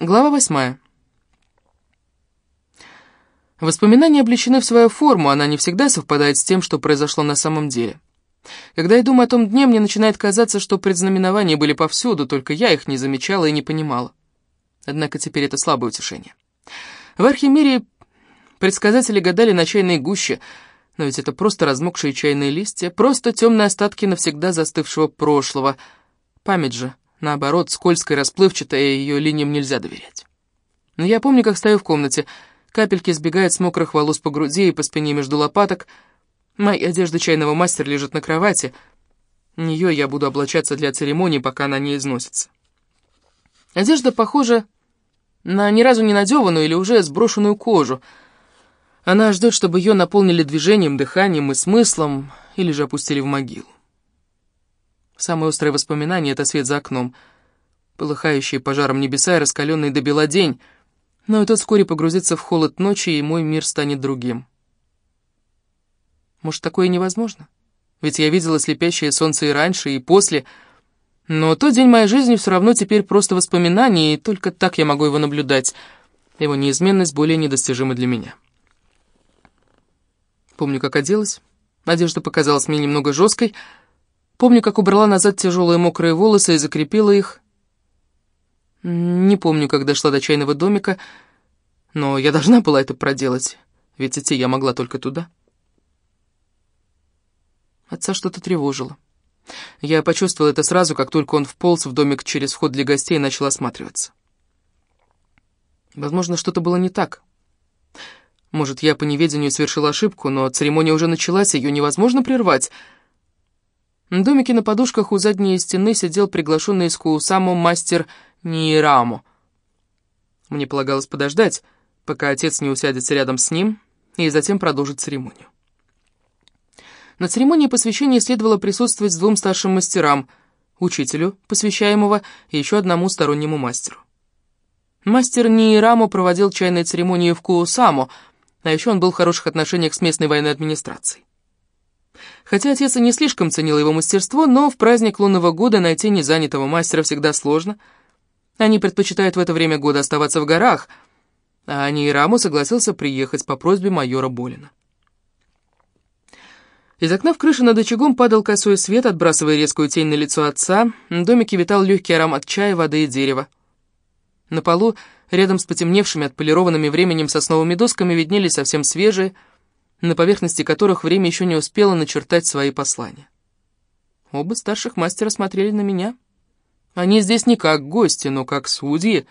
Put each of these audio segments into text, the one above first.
Глава восьмая. Воспоминания облечены в свою форму, она не всегда совпадает с тем, что произошло на самом деле. Когда я думаю о том дне, мне начинает казаться, что предзнаменования были повсюду, только я их не замечала и не понимала. Однако теперь это слабое утешение. В архимире предсказатели гадали на чайной гуще, но ведь это просто размокшие чайные листья, просто темные остатки навсегда застывшего прошлого. Память же, наоборот, скользкая, расплывчатая, и ее линиям нельзя доверять. Но я помню, как стою в комнате, капельки сбегают с мокрых волос по груди и по спине между лопаток, Моя одежда чайного мастера лежит на кровати. Нее я буду облачаться для церемонии, пока она не износится. Одежда похожа на ни разу не надеванную или уже сброшенную кожу. Она ждет, чтобы ее наполнили движением, дыханием и смыслом, или же опустили в могилу. Самое острое воспоминание — это свет за окном. Полыхающие пожаром небеса и раскаленный до бела день. Но и тот вскоре погрузится в холод ночи, и мой мир станет другим. Может, такое невозможно? Ведь я видела слепящее солнце и раньше, и после. Но тот день моей жизни все равно теперь просто воспоминание, и только так я могу его наблюдать. Его неизменность более недостижима для меня. Помню, как оделась. Одежда показалась мне немного жесткой. Помню, как убрала назад тяжелые мокрые волосы и закрепила их. Не помню, как дошла до чайного домика, но я должна была это проделать, ведь идти я могла только туда. Отца что-то тревожило. Я почувствовал это сразу, как только он вполз в домик через вход для гостей и начал осматриваться. Возможно, что-то было не так. Может, я по неведению совершил ошибку, но церемония уже началась, ее невозможно прервать. В домике на подушках у задней стены сидел приглашенный из Куусаму мастер Ниирамо. Мне полагалось подождать, пока отец не усядется рядом с ним, и затем продолжить церемонию. На церемонии посвящения следовало присутствовать двум старшим мастерам, учителю, посвящаемого, и еще одному стороннему мастеру. Мастер Ниирамо проводил чайные церемонии в Куусамо, а еще он был в хороших отношениях с местной военной администрацией. Хотя отец и не слишком ценил его мастерство, но в праздник лунного года найти незанятого мастера всегда сложно. Они предпочитают в это время года оставаться в горах, а Ниирамо согласился приехать по просьбе майора Болина. Из окна в крыше над очагом падал косой свет, отбрасывая резкую тень на лицо отца. В домике витал легкий аромат чая, воды и дерева. На полу, рядом с потемневшими, отполированными временем сосновыми досками, виднелись совсем свежие, на поверхности которых время еще не успело начертать свои послания. Оба старших мастера смотрели на меня. Они здесь не как гости, но как судьи.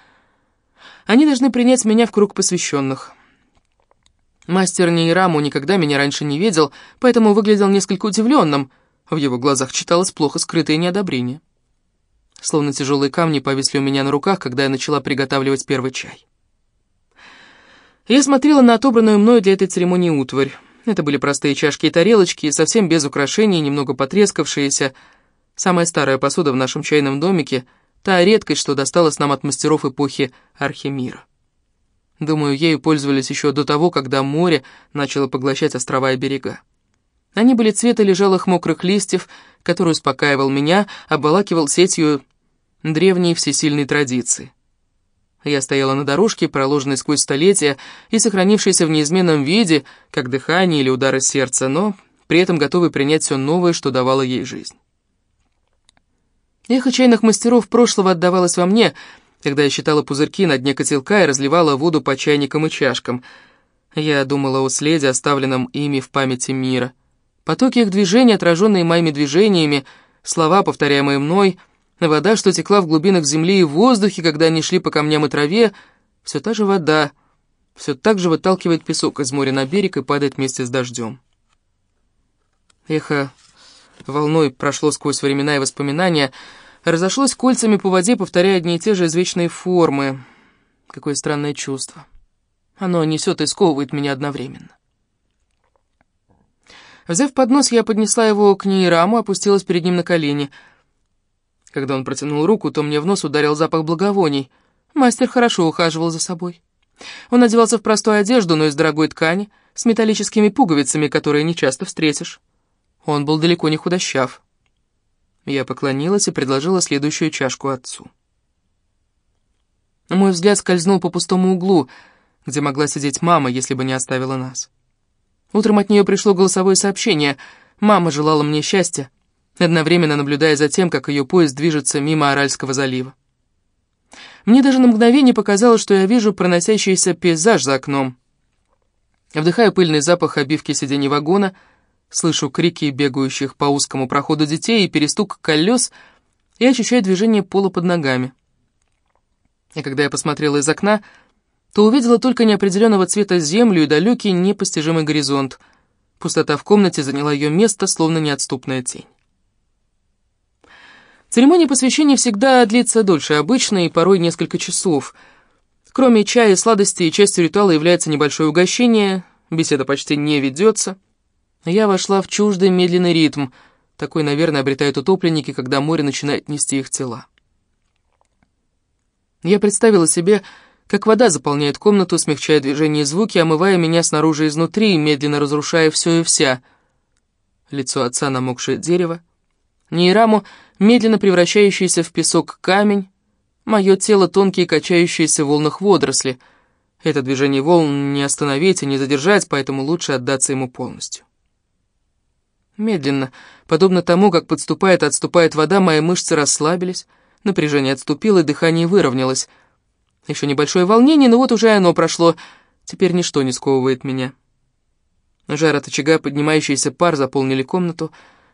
Они должны принять меня в круг посвященных. Мастер Нейраму никогда меня раньше не видел, поэтому выглядел несколько удивленным. В его глазах читалось плохо скрытое неодобрение. Словно тяжелые камни повисли у меня на руках, когда я начала приготавливать первый чай. Я смотрела на отобранную мною для этой церемонии утварь. Это были простые чашки и тарелочки, совсем без украшений, немного потрескавшиеся. Самая старая посуда в нашем чайном домике, та редкость, что досталась нам от мастеров эпохи Архимира. Думаю, ею пользовались еще до того, когда море начало поглощать острова и берега. Они были цвета лежалых мокрых листьев, который успокаивал меня, обволакивал сетью древней всесильной традиции. Я стояла на дорожке, проложенной сквозь столетия и сохранившейся в неизменном виде, как дыхание или удары сердца, но при этом готовой принять все новое, что давало ей жизнь. Эхо чайных мастеров прошлого отдавалось во мне — когда я считала пузырьки на дне котелка и разливала воду по чайникам и чашкам. Я думала о следе, оставленном ими в памяти мира. Потоки их движений, отраженные моими движениями, слова, повторяемые мной, вода, что текла в глубинах земли и в воздухе, когда они шли по камням и траве, все та же вода, все так же выталкивает песок из моря на берег и падает вместе с дождем. Эхо волной прошло сквозь времена и воспоминания — разошлось кольцами по воде, повторяя одни и те же извечные формы. Какое странное чувство. Оно несет и сковывает меня одновременно. Взяв поднос, я поднесла его к Нейраму, опустилась перед ним на колени. Когда он протянул руку, то мне в нос ударил запах благовоний. Мастер хорошо ухаживал за собой. Он одевался в простую одежду, но из дорогой ткани, с металлическими пуговицами, которые не часто встретишь. Он был далеко не худощав. Я поклонилась и предложила следующую чашку отцу. Мой взгляд скользнул по пустому углу, где могла сидеть мама, если бы не оставила нас. Утром от нее пришло голосовое сообщение. Мама желала мне счастья, одновременно наблюдая за тем, как ее поезд движется мимо Аральского залива. Мне даже на мгновение показалось, что я вижу проносящийся пейзаж за окном. Вдыхаю пыльный запах обивки сидений вагона, слышу крики бегающих по узкому проходу детей и перестук колес, и ощущаю движение пола под ногами. И когда я посмотрела из окна, то увидела только неопределенного цвета землю и далекий непостижимый горизонт. Пустота в комнате заняла ее место, словно неотступная тень. Церемония посвящения всегда длится дольше обычной, порой несколько часов. Кроме чая и сладостей, частью ритуала является небольшое угощение, беседа почти не ведется. Я вошла в чуждый медленный ритм, такой, наверное, обретают утопленники, когда море начинает нести их тела. Я представила себе, как вода заполняет комнату, смягчая движение и звуки, омывая меня снаружи и изнутри, медленно разрушая все и вся. Лицо отца намокшее дерево, Нейраму, медленно превращающийся в песок камень, мое тело тонкие качающиеся в волнах водоросли. Это движение волн не остановить и не задержать, поэтому лучше отдаться ему полностью. Медленно, подобно тому, как подступает и отступает вода, мои мышцы расслабились, напряжение отступило и дыхание выровнялось. Еще небольшое волнение, но вот уже оно прошло, теперь ничто не сковывает меня. Жар от очага, поднимающийся пар заполнили комнату,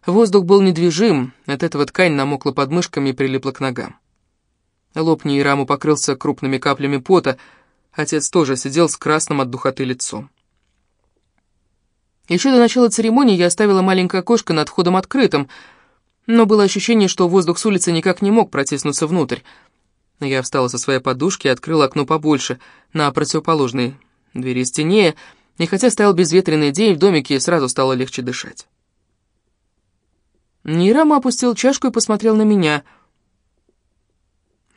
Воздух был недвижим, от этого ткань намокла под мышками и прилипла к ногам. Лоб раму покрылся крупными каплями пота, отец тоже сидел с красным от духоты лицом. Еще до начала церемонии я оставила маленькое окошко над входом открытым, но было ощущение, что воздух с улицы никак не мог протиснуться внутрь. Я встала со своей подушки и открыла окно побольше, на противоположной двери стене, и хотя стоял безветренный день, в домике сразу стало легче дышать. Нейрама опустил чашку и посмотрел на меня.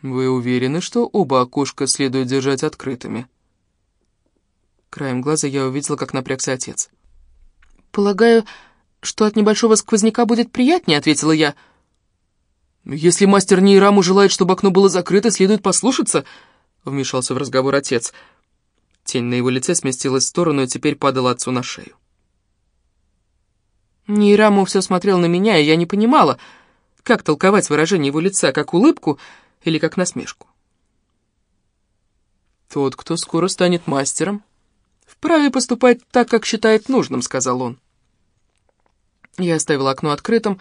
«Вы уверены, что оба окошка следует держать открытыми?» Краем глаза я увидела, как напрягся отец. «Полагаю, что от небольшого сквозняка будет приятнее», — ответила я. «Если мастер Нейраму желает, чтобы окно было закрыто, следует послушаться», — вмешался в разговор отец. Тень на его лице сместилась в сторону и теперь падала отцу на шею. Нейраму все смотрел на меня, и я не понимала, как толковать выражение его лица, как улыбку или как насмешку. «Тот, кто скоро станет мастером, вправе поступать так, как считает нужным», — сказал он. Я оставила окно открытым,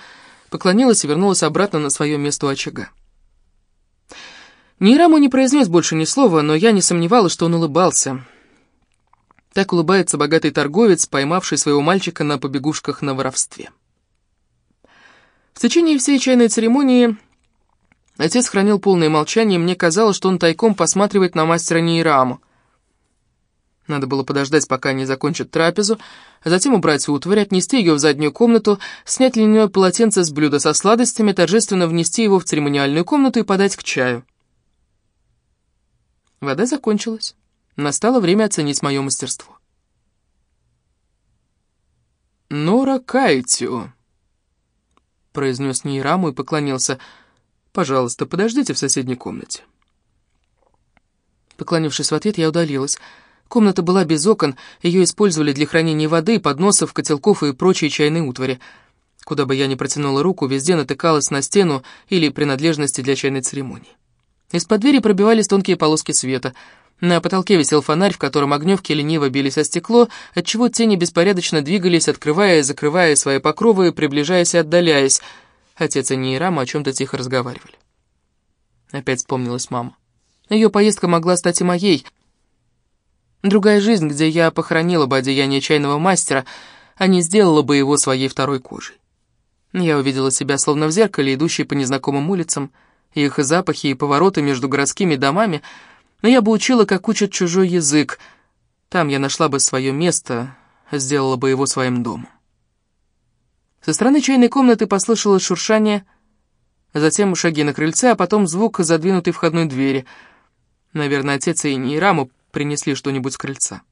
поклонилась и вернулась обратно на свое место у очага. Нейраму не произнес больше ни слова, но я не сомневалась, что он улыбался — так улыбается богатый торговец, поймавший своего мальчика на побегушках на воровстве. В течение всей чайной церемонии отец хранил полное молчание, мне казалось, что он тайком посматривает на мастера Нейраму. Надо было подождать, пока они закончат трапезу, а затем убрать утварь, отнести ее в заднюю комнату, снять льняное полотенце с блюда со сладостями, торжественно внести его в церемониальную комнату и подать к чаю. Вода закончилась. Настало время оценить мое мастерство. «Нора Кайтио», — произнес Нейраму и поклонился. «Пожалуйста, подождите в соседней комнате». Поклонившись в ответ, я удалилась. Комната была без окон, ее использовали для хранения воды, подносов, котелков и прочей чайной утвари. Куда бы я ни протянула руку, везде натыкалась на стену или принадлежности для чайной церемонии. Из-под двери пробивались тонкие полоски света — на потолке висел фонарь, в котором огневки лениво бились о стекло, отчего тени беспорядочно двигались, открывая и закрывая свои покровы, приближаясь и отдаляясь. Отец и Нейрама о чем-то тихо разговаривали. Опять вспомнилась мама. Ее поездка могла стать и моей. Другая жизнь, где я похоронила бы одеяние чайного мастера, а не сделала бы его своей второй кожей. Я увидела себя словно в зеркале, идущей по незнакомым улицам, их запахи и повороты между городскими домами — но я бы учила, как учат чужой язык. Там я нашла бы свое место, сделала бы его своим домом. Со стороны чайной комнаты послышалось шуршание, затем шаги на крыльце, а потом звук задвинутой входной двери. Наверное, отец и Нейраму принесли что-нибудь с крыльца.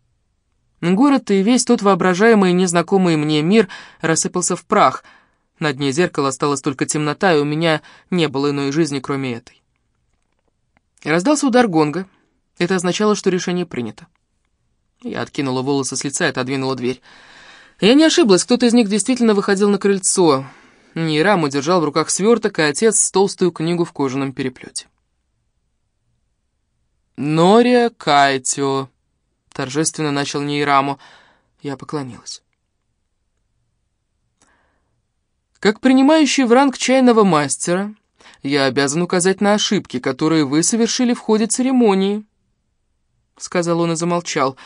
Город и весь тот воображаемый незнакомый мне мир рассыпался в прах. На дне зеркала осталась только темнота, и у меня не было иной жизни, кроме этой. Раздался удар гонга — Это означало, что решение принято. Я откинула волосы с лица и отодвинула дверь. Я не ошиблась, кто-то из них действительно выходил на крыльцо. Нейраму держал в руках сверток, и отец толстую книгу в кожаном переплете. «Нория Кайтио», — торжественно начал Нейраму. Я поклонилась. Как принимающий в ранг чайного мастера, я обязан указать на ошибки, которые вы совершили в ходе церемонии. Сказал он и замолчал.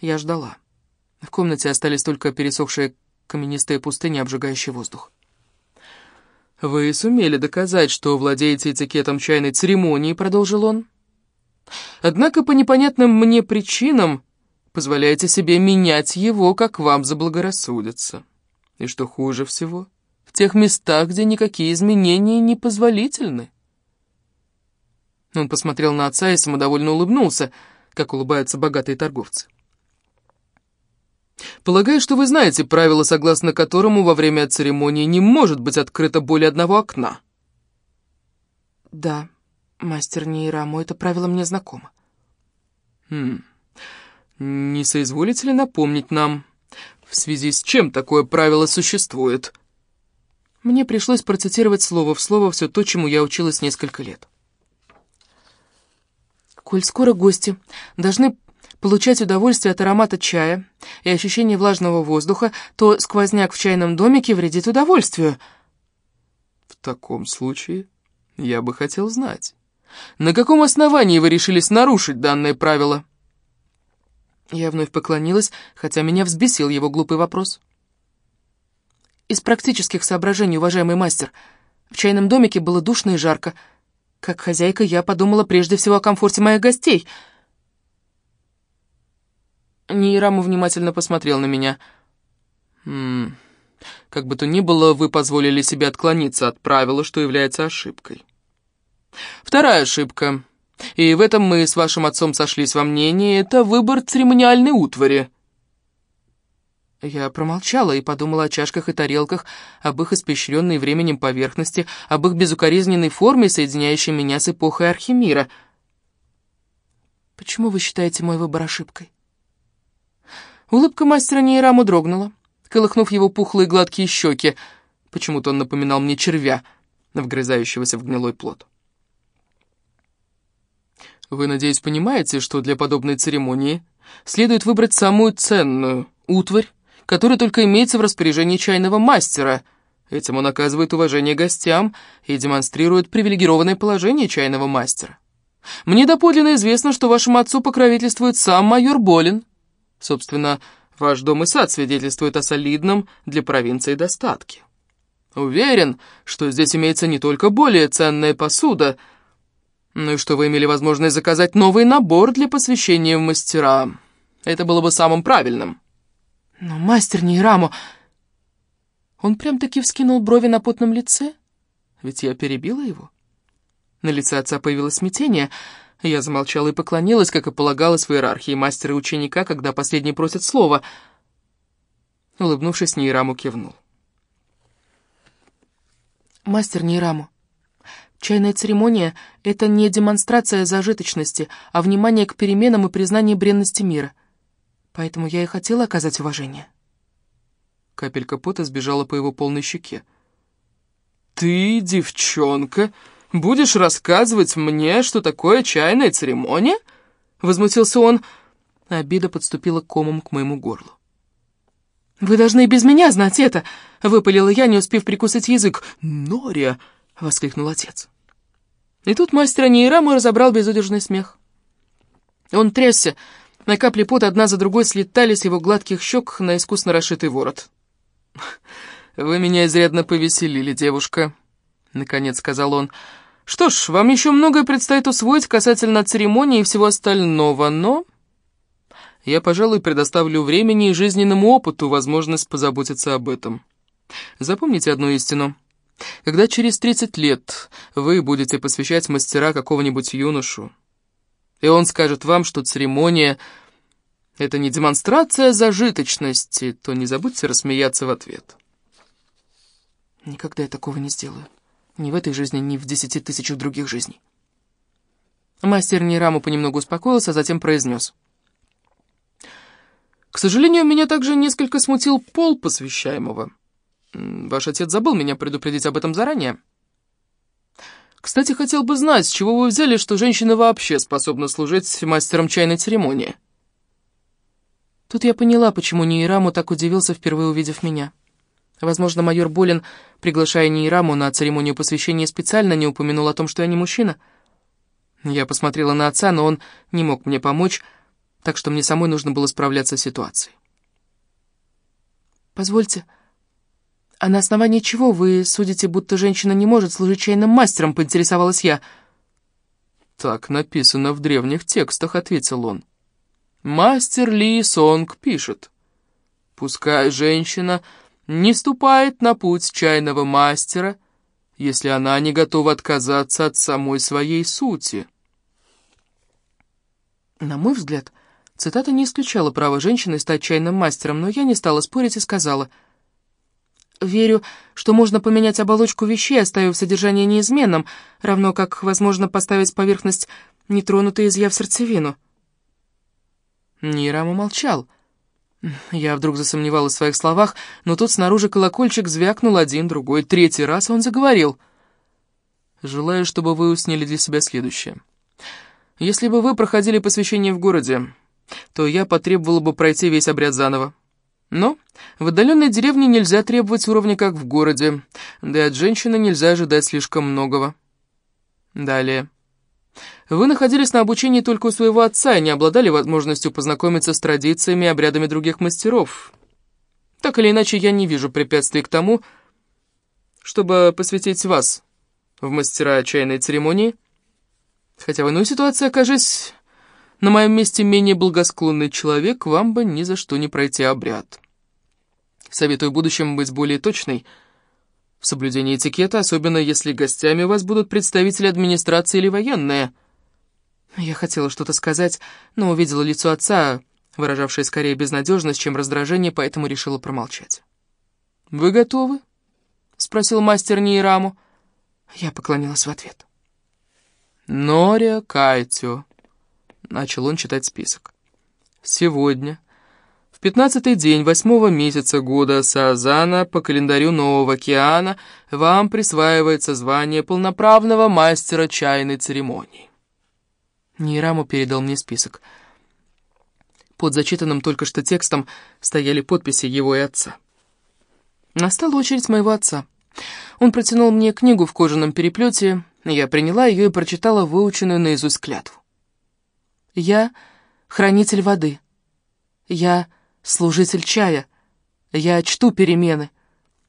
Я ждала. В комнате остались только пересохшие каменистые пустыни, обжигающий воздух. «Вы сумели доказать, что владеете этикетом чайной церемонии», — продолжил он. «Однако по непонятным мне причинам позволяете себе менять его, как вам заблагорассудится. И что хуже всего...» в тех местах, где никакие изменения не позволительны. Он посмотрел на отца и самодовольно улыбнулся, как улыбаются богатые торговцы. «Полагаю, что вы знаете правило, согласно которому во время церемонии не может быть открыто более одного окна». «Да, мастер Нейраму, это правило мне знакомо». «Хм, не соизволите ли напомнить нам, в связи с чем такое правило существует?» Мне пришлось процитировать слово в слово все то, чему я училась несколько лет. «Коль скоро гости должны получать удовольствие от аромата чая и ощущения влажного воздуха, то сквозняк в чайном домике вредит удовольствию». «В таком случае я бы хотел знать, на каком основании вы решились нарушить данное правило?» Я вновь поклонилась, хотя меня взбесил его глупый вопрос. Из практических соображений, уважаемый мастер. В чайном домике было душно и жарко. Как хозяйка я подумала прежде всего о комфорте моих гостей. Нейраму внимательно посмотрел на меня. «М как бы то ни было, вы позволили себе отклониться от правила, что является ошибкой. Вторая ошибка, и в этом мы с вашим отцом сошлись во мнении, это выбор церемониальной утвари». Я промолчала и подумала о чашках и тарелках, об их испещренной временем поверхности, об их безукоризненной форме, соединяющей меня с эпохой Архимира. «Почему вы считаете мой выбор ошибкой?» Улыбка мастера Нейраму дрогнула, колыхнув его пухлые гладкие щеки. Почему-то он напоминал мне червя, вгрызающегося в гнилой плод. «Вы, надеюсь, понимаете, что для подобной церемонии следует выбрать самую ценную утварь, который только имеется в распоряжении чайного мастера. Этим он оказывает уважение гостям и демонстрирует привилегированное положение чайного мастера. Мне доподлинно известно, что вашему отцу покровительствует сам майор Болин. Собственно, ваш дом и сад свидетельствуют о солидном для провинции достатке. Уверен, что здесь имеется не только более ценная посуда, но и что вы имели возможность заказать новый набор для посвящения в мастера. Это было бы самым правильным. Но мастер Нейраму... Он прям-таки вскинул брови на потном лице? Ведь я перебила его. На лице отца появилось смятение. Я замолчала и поклонилась, как и полагалось в иерархии мастера и ученика, когда последний просит слова. Улыбнувшись, Нейраму кивнул. «Мастер Нейраму, чайная церемония — это не демонстрация зажиточности, а внимание к переменам и признание бренности мира поэтому я и хотела оказать уважение». Капелька пота сбежала по его полной щеке. «Ты, девчонка, будешь рассказывать мне, что такое чайная церемония?» Возмутился он. Обида подступила комом к моему горлу. «Вы должны без меня знать это!» — выпалила я, не успев прикусить язык. «Нория!» — воскликнул отец. И тут мастер Нейраму разобрал безудержный смех. Он трясся, на капли пота одна за другой слетали с его гладких щек на искусно расшитый ворот. «Вы меня изрядно повеселили, девушка», — наконец сказал он. «Что ж, вам еще многое предстоит усвоить касательно церемонии и всего остального, но...» «Я, пожалуй, предоставлю времени и жизненному опыту возможность позаботиться об этом. Запомните одну истину. Когда через 30 лет вы будете посвящать мастера какого-нибудь юношу, и он скажет вам, что церемония — это не демонстрация зажиточности, то не забудьте рассмеяться в ответ. Никогда я такого не сделаю. Ни в этой жизни, ни в десяти тысячах других жизней. Мастер Нираму понемногу успокоился, а затем произнес. «К сожалению, меня также несколько смутил пол посвящаемого. Ваш отец забыл меня предупредить об этом заранее. Кстати, хотел бы знать, с чего вы взяли, что женщина вообще способна служить мастером чайной церемонии?» Тут я поняла, почему Нейраму так удивился, впервые увидев меня. Возможно, майор Болин, приглашая Нейраму на церемонию посвящения, специально не упомянул о том, что я не мужчина. Я посмотрела на отца, но он не мог мне помочь, так что мне самой нужно было справляться с ситуацией. «Позвольте, а на основании чего вы судите, будто женщина не может служить чайным мастером?» — поинтересовалась я. «Так написано в древних текстах», — ответил он. «Мастер Ли Сонг пишет. Пускай женщина не ступает на путь чайного мастера, если она не готова отказаться от самой своей сути. На мой взгляд, цитата не исключала право женщины стать чайным мастером, но я не стала спорить и сказала, «Верю, что можно поменять оболочку вещей, оставив содержание неизменным, равно как возможно поставить поверхность нетронутой изъяв сердцевину». Нирама молчал, — я вдруг засомневалась в своих словах, но тут снаружи колокольчик звякнул один, другой, третий раз, он заговорил. «Желаю, чтобы вы усняли для себя следующее. Если бы вы проходили посвящение в городе, то я потребовала бы пройти весь обряд заново. Но в отдаленной деревне нельзя требовать уровня, как в городе, да и от женщины нельзя ожидать слишком многого. Далее». Вы находились на обучении только у своего отца и не обладали возможностью познакомиться с традициями и обрядами других мастеров. Так или иначе, я не вижу препятствий к тому, чтобы посвятить вас в мастера чайной церемонии, хотя в иной ситуации, окажись на моем месте менее благосклонный человек, вам бы ни за что не пройти обряд. Советую в будущем быть более точной в соблюдении этикета, особенно если гостями у вас будут представители администрации или военные – я хотела что-то сказать, но увидела лицо отца, выражавшее скорее безнадежность, чем раздражение, поэтому решила промолчать. «Вы готовы?» — спросил мастер Нейраму. Я поклонилась в ответ. «Нория Кайтио», — начал он читать список. «Сегодня, в пятнадцатый день восьмого месяца года Саазана по календарю Нового океана, вам присваивается звание полноправного мастера чайной церемонии. Нейраму передал мне список. Под зачитанным только что текстом стояли подписи его и отца. Настала очередь моего отца. Он протянул мне книгу в кожаном переплете, я приняла ее и прочитала выученную наизусть клятву. «Я — хранитель воды. Я — служитель чая. Я чту перемены.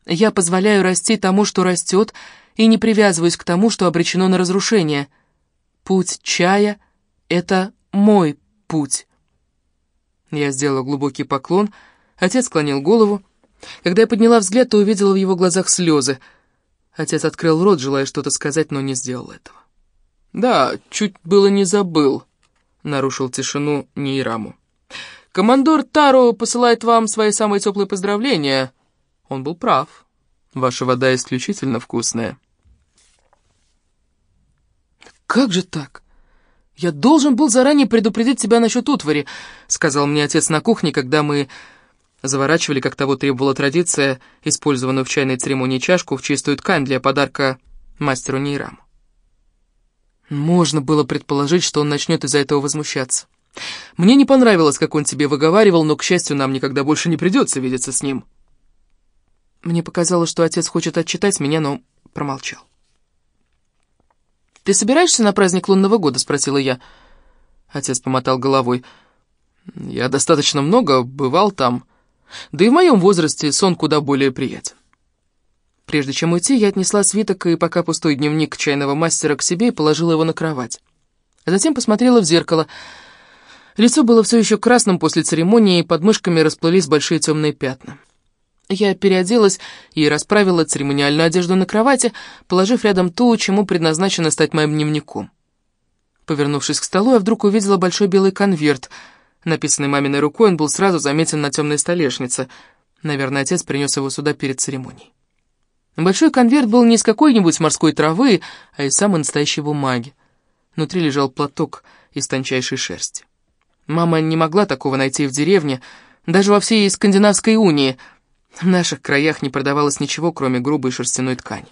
Я позволяю расти тому, что растет, и не привязываюсь к тому, что обречено на разрушение. Путь чая — это мой путь. Я сделала глубокий поклон, отец склонил голову. Когда я подняла взгляд, то увидела в его глазах слезы. Отец открыл рот, желая что-то сказать, но не сделал этого. «Да, чуть было не забыл», — нарушил тишину Нейраму. «Командор Таро посылает вам свои самые теплые поздравления. Он был прав. Ваша вода исключительно вкусная». «Как же так?» «Я должен был заранее предупредить тебя насчет утвари», — сказал мне отец на кухне, когда мы заворачивали, как того требовала традиция, использованную в чайной церемонии чашку в чистую ткань для подарка мастеру Нейраму. Можно было предположить, что он начнет из-за этого возмущаться. Мне не понравилось, как он тебе выговаривал, но, к счастью, нам никогда больше не придется видеться с ним. Мне показалось, что отец хочет отчитать меня, но промолчал. «Ты собираешься на праздник лунного года?» — спросила я. Отец помотал головой. «Я достаточно много бывал там. Да и в моем возрасте сон куда более приятен». Прежде чем уйти, я отнесла свиток и пока пустой дневник чайного мастера к себе и положила его на кровать. Затем посмотрела в зеркало. Лицо было все еще красным после церемонии, и под мышками расплылись большие темные пятна. Я переоделась и расправила церемониальную одежду на кровати, положив рядом ту, чему предназначено стать моим дневником. Повернувшись к столу, я вдруг увидела большой белый конверт. Написанный маминой рукой, он был сразу заметен на темной столешнице. Наверное, отец принес его сюда перед церемонией. Большой конверт был не из какой-нибудь морской травы, а из самой настоящей бумаги. Внутри лежал платок из тончайшей шерсти. Мама не могла такого найти в деревне, даже во всей скандинавской унии. В наших краях не продавалось ничего, кроме грубой шерстяной ткани.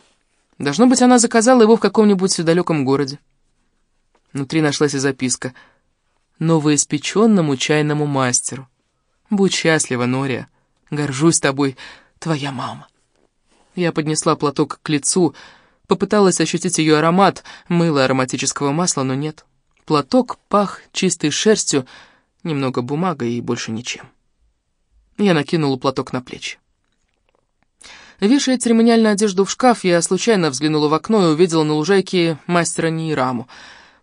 Должно быть, она заказала его в каком-нибудь далеком городе. Внутри нашлась и записка. «Новоиспеченному чайному мастеру. Будь счастлива, Нория. Горжусь тобой, твоя мама». Я поднесла платок к лицу, попыталась ощутить ее аромат, мыло ароматического масла, но нет. Платок пах чистой шерстью, немного бумагой и больше ничем. Я накинула платок на плечи. Вешая церемониальную одежду в шкаф, я случайно взглянула в окно и увидела на лужайке мастера Нейраму.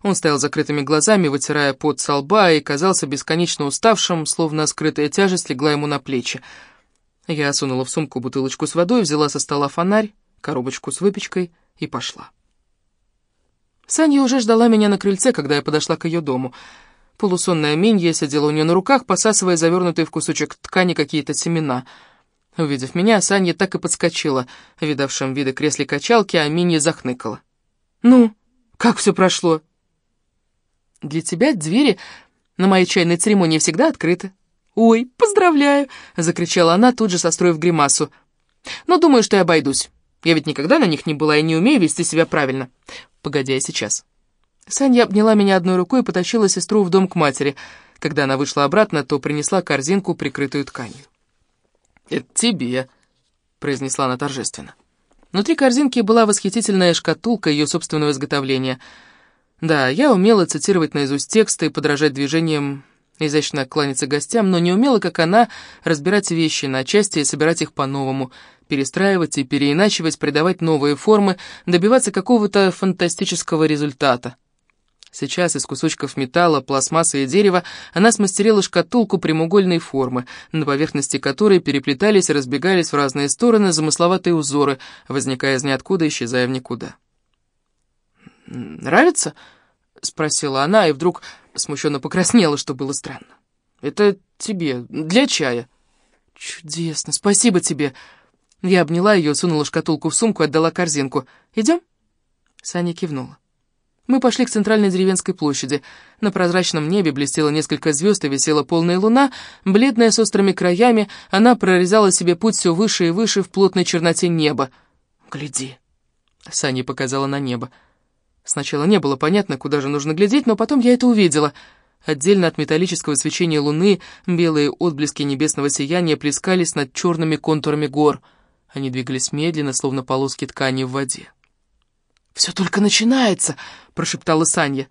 Он стоял закрытыми глазами, вытирая пот со лба, и казался бесконечно уставшим, словно скрытая тяжесть легла ему на плечи. Я сунула в сумку бутылочку с водой, взяла со стола фонарь, коробочку с выпечкой и пошла. Саня уже ждала меня на крыльце, когда я подошла к ее дому. Полусонная Минья сидела у нее на руках, посасывая завернутые в кусочек ткани какие-то семена. Увидев меня, Саня так и подскочила, видавшим виды кресле качалки, а Минья захныкала. «Ну, как все прошло?» «Для тебя двери на моей чайной церемонии всегда открыты», «Ой, поздравляю!» — закричала она, тут же состроив гримасу. «Но думаю, что я обойдусь. Я ведь никогда на них не была и не умею вести себя правильно. Погоди, я сейчас». Саня обняла меня одной рукой и потащила сестру в дом к матери. Когда она вышла обратно, то принесла корзинку, прикрытую тканью. «Это тебе», — произнесла она торжественно. Внутри корзинки была восхитительная шкатулка ее собственного изготовления. Да, я умела цитировать наизусть тексты и подражать движениям изящно кланяться гостям, но не умела, как она, разбирать вещи на части и собирать их по-новому, перестраивать и переиначивать, придавать новые формы, добиваться какого-то фантастического результата. Сейчас из кусочков металла, пластмассы и дерева она смастерила шкатулку прямоугольной формы, на поверхности которой переплетались и разбегались в разные стороны замысловатые узоры, возникая из ниоткуда, исчезая в никуда. «Нравится?» — спросила она, и вдруг смущенно покраснела, что было странно. «Это тебе, для чая». «Чудесно, спасибо тебе». Я обняла ее, сунула шкатулку в сумку и отдала корзинку. «Идем?» Саня кивнула. Мы пошли к центральной деревенской площади. На прозрачном небе блестело несколько звезд и висела полная луна. Бледная с острыми краями, она прорезала себе путь все выше и выше в плотной черноте неба. «Гляди!» Саня показала на небо. Сначала не было понятно, куда же нужно глядеть, но потом я это увидела. Отдельно от металлического свечения луны белые отблески небесного сияния плескались над черными контурами гор. Они двигались медленно, словно полоски ткани в воде. «Все только начинается!» — прошептала Саня.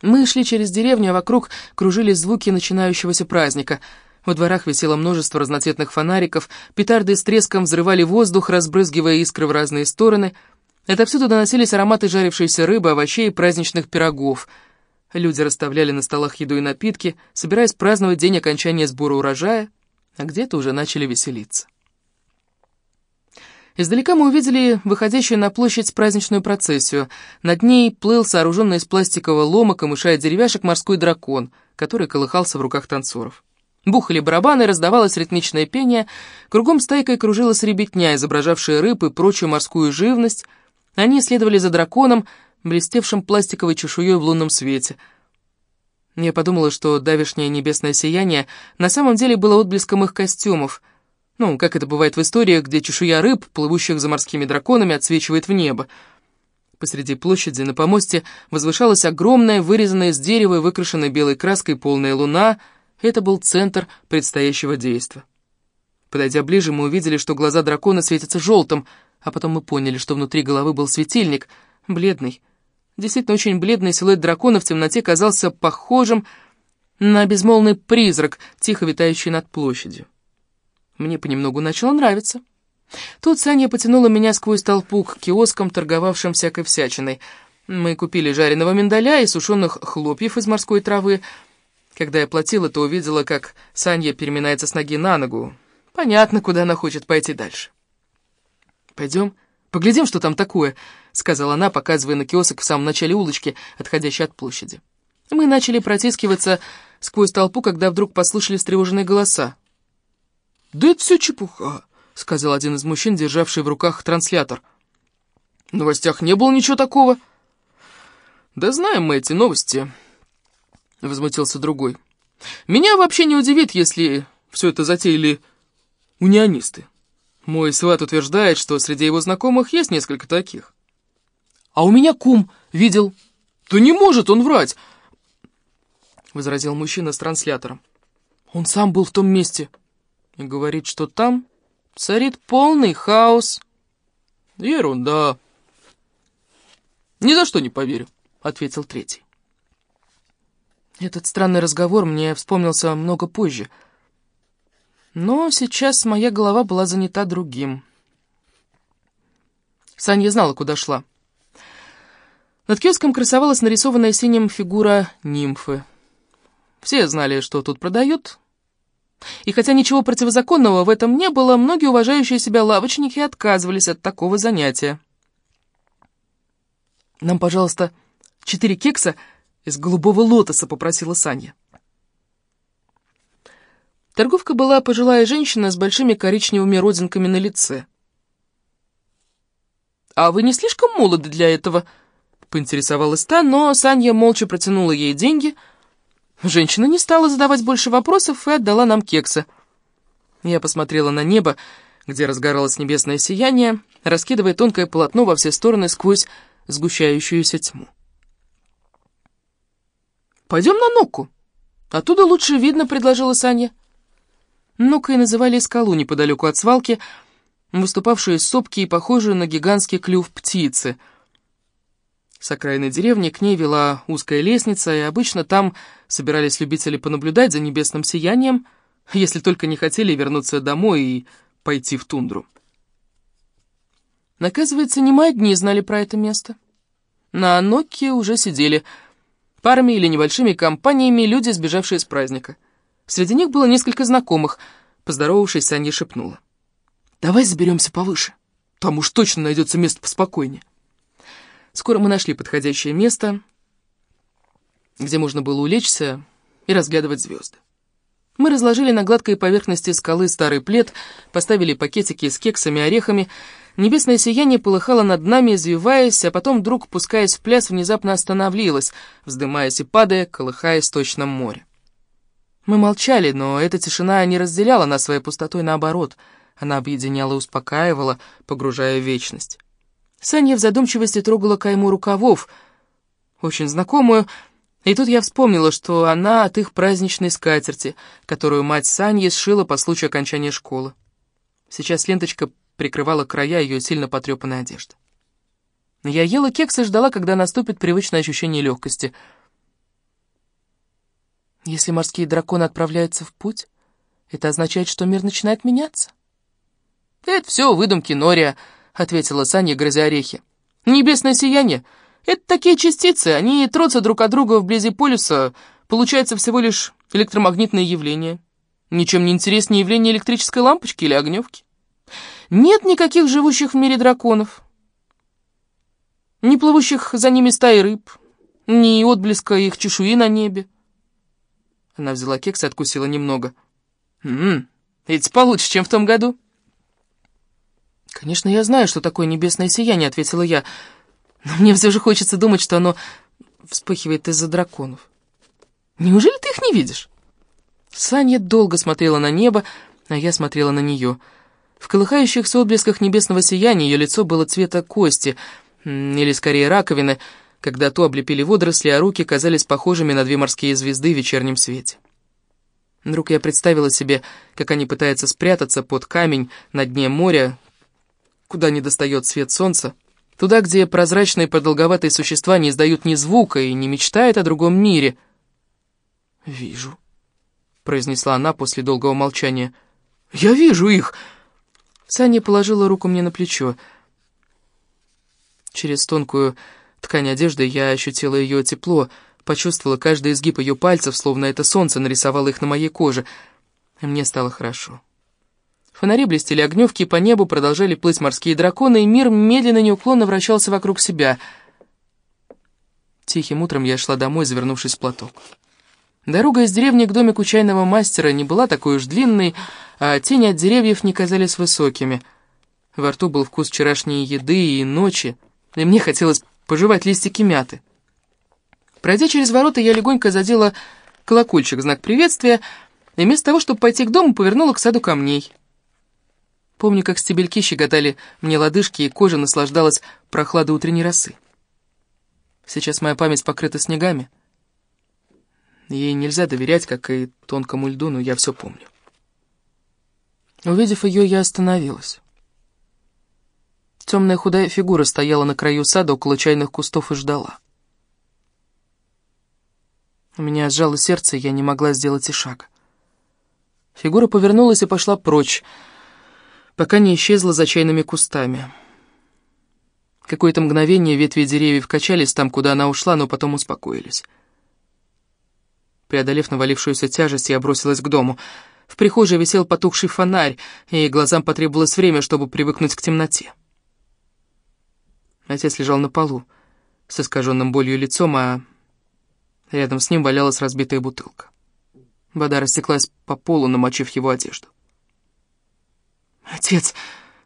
Мы шли через деревню, а вокруг кружились звуки начинающегося праздника. Во дворах висело множество разноцветных фонариков, петарды с треском взрывали воздух, разбрызгивая искры в разные стороны — Отовсюду доносились ароматы жарившейся рыбы, овощей и праздничных пирогов. Люди расставляли на столах еду и напитки, собираясь праздновать день окончания сбора урожая, а где-то уже начали веселиться. Издалека мы увидели выходящую на площадь праздничную процессию. Над ней плыл сооруженный из пластикового лома, камыша и деревяшек морской дракон, который колыхался в руках танцоров. Бухали барабаны, раздавалось ритмичное пение, кругом стайкой кружилась ребятня, изображавшая рыб и прочую морскую живность — они следовали за драконом, блестевшим пластиковой чешуей в лунном свете. Я подумала, что давешнее небесное сияние на самом деле было отблеском их костюмов. Ну, как это бывает в историях, где чешуя рыб, плывущих за морскими драконами, отсвечивает в небо. Посреди площади на помосте возвышалась огромная, вырезанная из дерева и выкрашенная белой краской полная луна. Это был центр предстоящего действа. Подойдя ближе, мы увидели, что глаза дракона светятся желтым — а потом мы поняли, что внутри головы был светильник, бледный. Действительно, очень бледный силуэт дракона в темноте казался похожим на безмолвный призрак, тихо витающий над площадью. Мне понемногу начало нравиться. Тут Саня потянула меня сквозь толпу к киоскам, торговавшим всякой всячиной. Мы купили жареного миндаля и сушеных хлопьев из морской травы. Когда я платила, то увидела, как Саня переминается с ноги на ногу. Понятно, куда она хочет пойти дальше. «Пойдем, поглядим, что там такое», — сказала она, показывая на киосок в самом начале улочки, отходящей от площади. Мы начали протискиваться сквозь толпу, когда вдруг послышали встревоженные голоса. «Да это все чепуха», — сказал один из мужчин, державший в руках транслятор. «В новостях не было ничего такого». «Да знаем мы эти новости», — возмутился другой. «Меня вообще не удивит, если все это затеяли унионисты. Мой сват утверждает, что среди его знакомых есть несколько таких». «А у меня кум видел». «Да не может он врать!» — возразил мужчина с транслятором. «Он сам был в том месте и говорит, что там царит полный хаос». «Ерунда!» «Ни за что не поверю», — ответил третий. Этот странный разговор мне вспомнился много позже. Но сейчас моя голова была занята другим. Саня знала, куда шла. Над киоском красовалась нарисованная синим фигура нимфы. Все знали, что тут продают. И хотя ничего противозаконного в этом не было, многие уважающие себя лавочники отказывались от такого занятия. «Нам, пожалуйста, четыре кекса из голубого лотоса», — попросила Саня. Торговка была пожилая женщина с большими коричневыми родинками на лице. «А вы не слишком молоды для этого?» — поинтересовалась та, но Саня молча протянула ей деньги. Женщина не стала задавать больше вопросов и отдала нам кексы. Я посмотрела на небо, где разгоралось небесное сияние, раскидывая тонкое полотно во все стороны сквозь сгущающуюся тьму. «Пойдем на Нуку. Оттуда лучше видно», — предложила Саня. Нукой называли скалу неподалеку от свалки, выступавшую из сопки и похожую на гигантский клюв птицы. С окраины деревни к ней вела узкая лестница, и обычно там собирались любители понаблюдать за небесным сиянием, если только не хотели вернуться домой и пойти в тундру. Оказывается, не мои дни знали про это место. На Нокке уже сидели парами или небольшими компаниями люди, сбежавшие с праздника. Среди них было несколько знакомых. Поздоровавшись, Саня шепнула. «Давай заберемся повыше. Там уж точно найдется место поспокойнее». Скоро мы нашли подходящее место, где можно было улечься и разглядывать звезды. Мы разложили на гладкой поверхности скалы старый плед, поставили пакетики с кексами и орехами, Небесное сияние полыхало над нами, извиваясь, а потом вдруг, пускаясь в пляс, внезапно остановилось, вздымаясь и падая, колыхаясь в точном море. Мы молчали, но эта тишина не разделяла нас своей пустотой, наоборот. Она объединяла и успокаивала, погружая в вечность. Саня в задумчивости трогала кайму рукавов, очень знакомую, и тут я вспомнила, что она от их праздничной скатерти, которую мать Саньи сшила по случаю окончания школы. Сейчас ленточка прикрывала края ее сильно потрепанной одежды. Я ела кекс и ждала, когда наступит привычное ощущение легкости. Если морские драконы отправляются в путь, это означает, что мир начинает меняться. «Это все выдумки Нория», — ответила Саня, грызя орехи. «Небесное сияние — это такие частицы, они трутся друг от друга вблизи полюса, получается всего лишь электромагнитное явление. Ничем не интереснее явление электрической лампочки или огневки. Нет никаких живущих в мире драконов. Ни плывущих за ними стаи рыб, ни отблеска их чешуи на небе. Она взяла кекс и откусила немного. «Ммм, эти получше, чем в том году». «Конечно, я знаю, что такое небесное сияние», — ответила я. «Но мне все же хочется думать, что оно вспыхивает из-за драконов». «Неужели ты их не видишь?» Саня долго смотрела на небо, а я смотрела на нее — в колыхающихся отблесках небесного сияния ее лицо было цвета кости, или скорее раковины, когда то облепили водоросли, а руки казались похожими на две морские звезды в вечернем свете. Вдруг я представила себе, как они пытаются спрятаться под камень на дне моря, куда не достает свет солнца, туда, где прозрачные продолговатые существа не издают ни звука и не мечтают о другом мире. «Вижу», — произнесла она после долгого молчания. «Я вижу их!» Саня положила руку мне на плечо. Через тонкую ткань одежды я ощутила ее тепло, почувствовала каждый изгиб ее пальцев, словно это солнце нарисовало их на моей коже. И мне стало хорошо. Фонари блестели огневки, по небу продолжали плыть морские драконы, и мир медленно и неуклонно вращался вокруг себя. Тихим утром я шла домой, завернувшись в платок. Дорога из деревни к домику чайного мастера не была такой уж длинной, а тени от деревьев не казались высокими. Во рту был вкус вчерашней еды и ночи, и мне хотелось пожевать листики мяты. Пройдя через ворота, я легонько задела колокольчик, знак приветствия, и вместо того, чтобы пойти к дому, повернула к саду камней. Помню, как стебельки щекотали мне лодыжки, и кожа наслаждалась прохладой утренней росы. Сейчас моя память покрыта снегами. Ей нельзя доверять, как и тонкому льду, но я все помню. Увидев ее, я остановилась. Темная худая фигура стояла на краю сада около чайных кустов и ждала. У меня сжало сердце, я не могла сделать и шага. Фигура повернулась и пошла прочь, пока не исчезла за чайными кустами. Какое-то мгновение ветви деревьев качались там, куда она ушла, но потом успокоились. Преодолев навалившуюся тяжесть, я бросилась к дому. В прихожей висел потухший фонарь, и глазам потребовалось время, чтобы привыкнуть к темноте. Отец лежал на полу, с искаженным болью лицом, а рядом с ним валялась разбитая бутылка. Вода растеклась по полу, намочив его одежду. «Отец,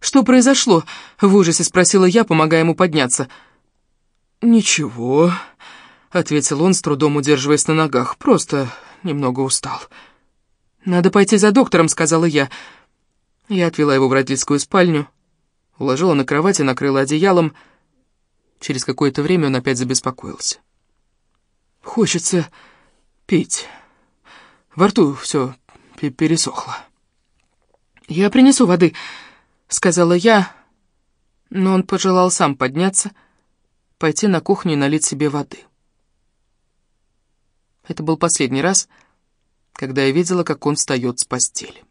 что произошло?» — в ужасе спросила я, помогая ему подняться. «Ничего», — ответил он, с трудом удерживаясь на ногах, — «просто немного устал». «Надо пойти за доктором», — сказала я. Я отвела его в родительскую спальню, уложила на кровать и накрыла одеялом. Через какое-то время он опять забеспокоился. «Хочется пить. Во рту все пересохло». «Я принесу воды», — сказала я, но он пожелал сам подняться, пойти на кухню и налить себе воды. Это был последний раз, когда я видела, как он встает с постели.